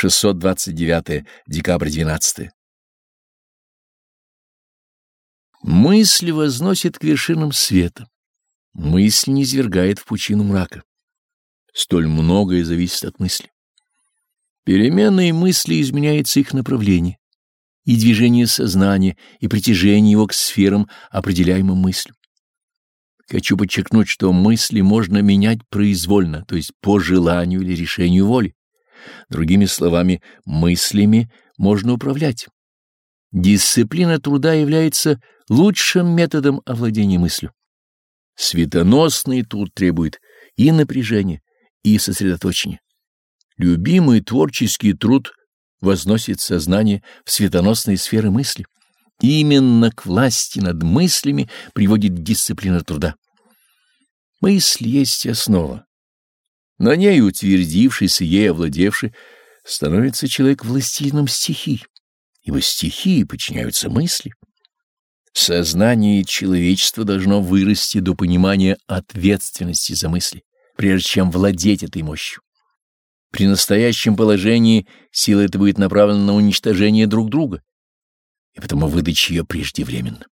629 декабрь 12 Мысль возносит к вершинам света. Мысль не извергает в пучину мрака. Столь многое зависит от мысли. Переменной мысли изменяется их направление, и движение сознания, и притяжение его к сферам, определяемым мыслью. Хочу подчеркнуть, что мысли можно менять произвольно, то есть по желанию или решению воли. Другими словами, мыслями можно управлять. Дисциплина труда является лучшим методом овладения мыслью. Светоносный труд требует и напряжения, и сосредоточения. Любимый творческий труд возносит сознание в светоносные сферы мысли. Именно к власти над мыслями приводит дисциплина труда. Мысль есть основа. На ней утвердившись и ей овладевший, становится человек властелином стихий, ибо стихии подчиняются мысли. Сознание человечества должно вырасти до понимания ответственности за мысли, прежде чем владеть этой мощью. При настоящем положении сила эта будет направлена на уничтожение друг друга, и потому выдача ее преждевременно.